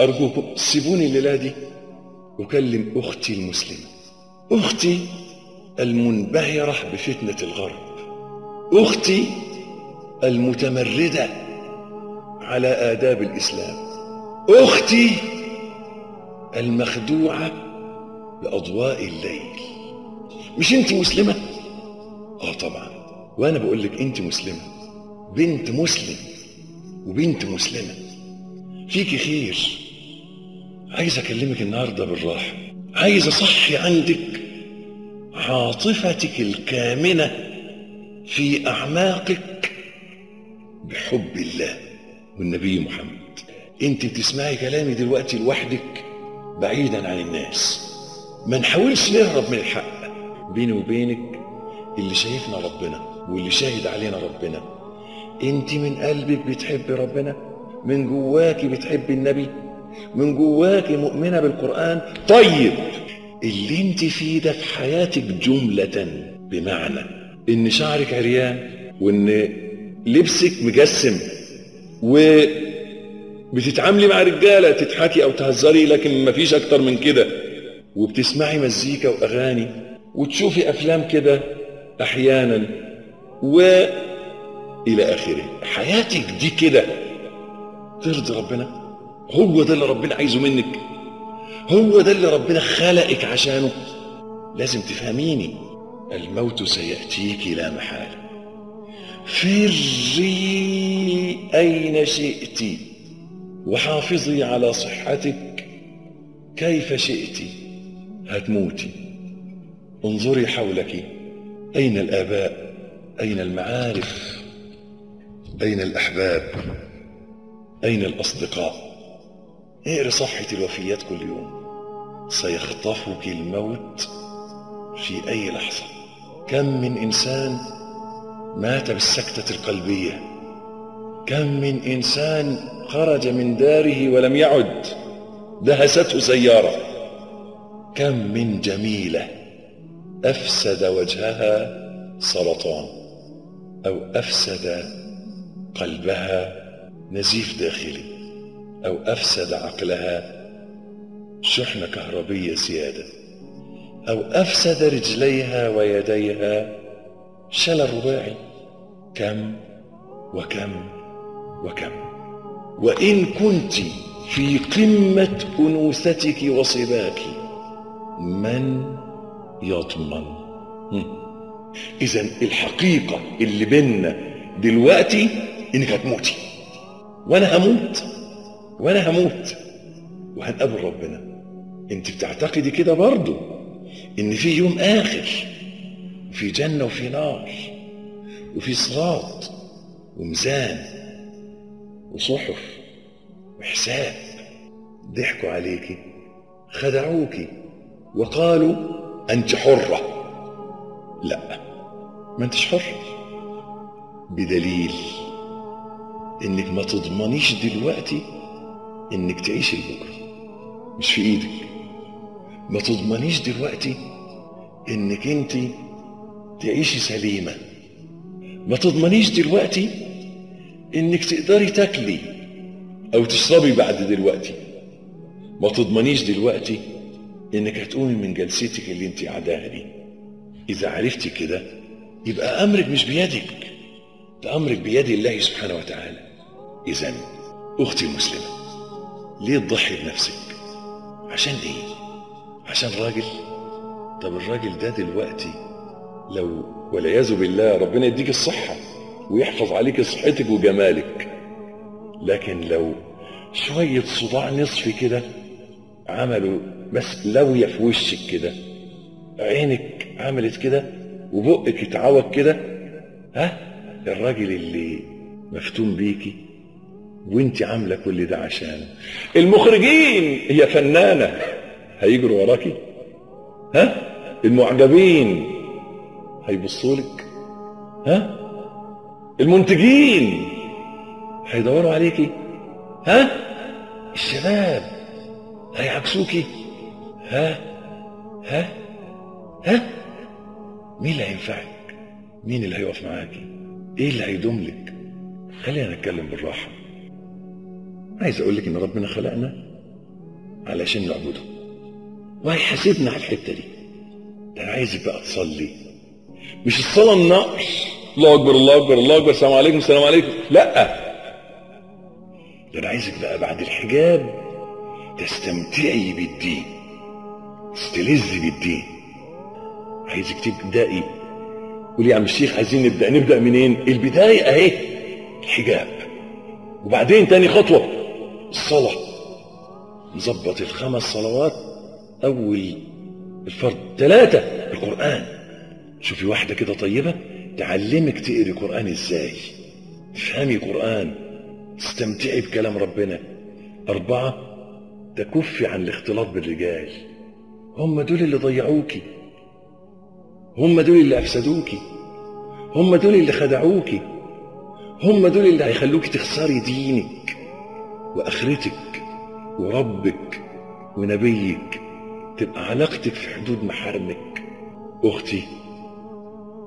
أرجوكم سيبوني الليلة دي. أكلم أختي المسلمة. أختي المنبهرة بفتنة الغرب. أختي المتمردة على آداب الإسلام. أختي المخدوعة بأضواء الليل. مش أنت مسلمة؟ آه طبعا. وأنا بقول لك أنت مسلمة. بنت مسلم وبنت مسلمة. فيكي خير. عايز أكلمك النهاردة بالراحة. عايز أصحي عندك عاطفتك الكامنة في أعماقك بحب الله والنبي محمد. أنت بتسمعي كلامي دلوقتي لوحدك بعيدا عن الناس. ما نحاولش نهرب من الحق. بيني وبينك اللي شايفنا ربنا واللي شاهد علينا ربنا. أنت من قلبك بتحبي ربنا من جواكي بتحبي النبي. من جواكي مؤمنة بالقرآن؟ طيب اللي انت فيه ده في حياتك جملة بمعنى إن شعرك عريان وإن لبسك مجسم وبتتعاملي مع رجالة تضحكي أو تهزري لكن مفيش أكتر من كده. وبتسمعي مزيكا وأغاني وتشوفي أفلام كده أحيانا و إلى آخره. حياتك دي كده. ترضي ربنا؟ هو ده اللي ربنا عايزه منك. هو ده اللي ربنا خلقك عشانه. لازم تفهميني الموت سيأتيك لا محالة. فري أين شئت؟ وحافظي على صحتك كيف شئت. هتموتي. انظري حولك. أين الآباء؟ أين المعارف؟ أين الأحباب؟ أين الأصدقاء؟ اقري صحة الوفيات كل يوم. سيخطفك الموت في أي لحظة. كم من إنسان مات بالسكتة القلبية. كم من إنسان خرج من داره ولم يعد. دهسته سيارة. كم من جميلة أفسد وجهها سرطان أو أفسد قلبها نزيف داخلي. أو أفسد عقلها. شحنة كهربية زيادة. أو أفسد رجليها ويديها. شلل رباعي كم وكم وكم. وإن كنت في قمة أنوثتك وصباك من يضمن؟ إذا الحقيقة اللي بينا دلوقتي إنك هتموتي وأنا هموت. وأنا هموت. وهنقابل ربنا. أنت بتعتقدي كده برضو؟ إن في يوم آخر وفي جنة وفي نار وفي صراط وميزان وصحف وحساب. ضحكوا عليكي خدعوكي وقالوا أنت حرة. لا ما أنتش حرة بدليل إنك ما تضمنيش دلوقتي إنك تعيشي لبكرة. مش في إيدك. ما تضمنيش دلوقتي إنك أنت تعيشي سليمة. ما تضمنيش دلوقتي إنك تقدري تاكلي أو تشربي بعد دلوقتي. ما تضمنيش دلوقتي إنك هتقومي من جلستك اللي أنت قاعداها دي. إذا عرفتي كده يبقى أمرك مش بيدك. ده أمرك بيد الله سبحانه وتعالى. اذا أختي المسلمه ليه تضحي بنفسك؟ عشان إيه؟ عشان راجل؟ طب الراجل ده دلوقتي لو والعياذ بالله ربنا يديك الصحة ويحفظ عليك صحتك وجمالك. لكن لو شوية صداع نصفي كده عملوا بس لوية في وشك كده عينك عملت كده وبقك اتعوج كده ها؟ الراجل اللي مفتون بيكي وانت عاملة كل ده عشانه المخرجين هي فنانة. هيجروا وراكي. ها؟ المعجبين. هيبصوا لك. ها؟ المنتجين. هيدوروا عليكي. ها؟ الشباب. هيعكسوكي. ها؟ ها؟ ها؟ مين اللي هينفعك؟ مين اللي هيقف معاكي؟ إيه اللي هيدوم لك؟ خلينا نتكلم بالراحة. عايز أقول لك إن ربنا خلقنا علشان نعبده. وهيحاسبنا على الحتة دي. ده أنا عايزك بقى تصلي مش الصلاة النقش الله أكبر الله أكبر الله أكبر. السلام عليكم السلام عليكم. لأ. ده أنا عايزك بقى بعد الحجاب تستمتعي بالدين. تستلذي بالدين. عايزك تبدأي. قولي يا عم الشيخ عايزين نبدأ نبدأ منين؟ البداية أهي الحجاب. وبعدين تاني خطوة. الصلاة نظبط الخمس صلوات أول الفرض. ثلاثة القرآن. شوفي واحدة كده طيبة تعلمك تقري قرآن إزاي. تفهمي قرآن تستمتعي بكلام ربنا. أربعة تكفي عن الاختلاط بالرجال. هم دول اللي ضيعوكي. هم دول اللي أفسدوكي. هم دول اللي خدعوكي. هم دول اللي هيخلوكي تخسري دينك. وآخرتك وربك ونبيك تبقى علاقتك في حدود محارمك. أختي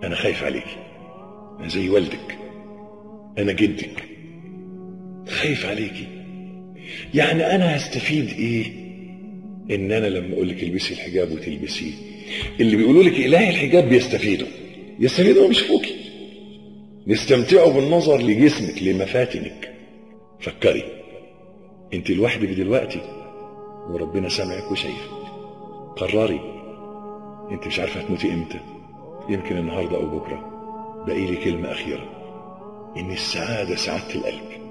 أنا خايف عليكي أنا زي والدك. أنا جدك. خايف عليكي يعني أنا هستفيد إيه؟ إن أنا لما أقول لك البسي الحجاب وتلبسيه اللي بيقولوا لك إله الحجاب بيستفيدوا. يستفيدوا مش فوقي. يستمتعوا بالنظر لجسمك لمفاتنك. فكري. انت لوحدك دلوقتي وربنا سامعك وشايفك. قرري انت مش عارفة هتموتي إمتى. يمكن النهارده أو بكرة. باقي لي كلمة أخيرة. إن السعادة سعادة القلب.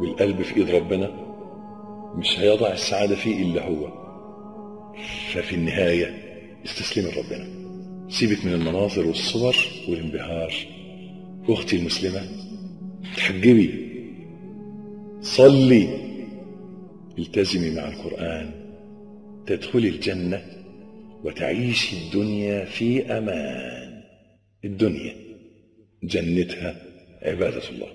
والقلب في إيد ربنا مش هيضع السعادة فيه إلا هو. ففي النهاية استسلمي لربنا. سيبك من المناظر والصور والانبهار. أختي المسلمة تحجبي. صلي. التزمي مع القرآن تدخلي الجنة وتعيشي الدنيا في أمان. الدنيا جنتها عبادة الله.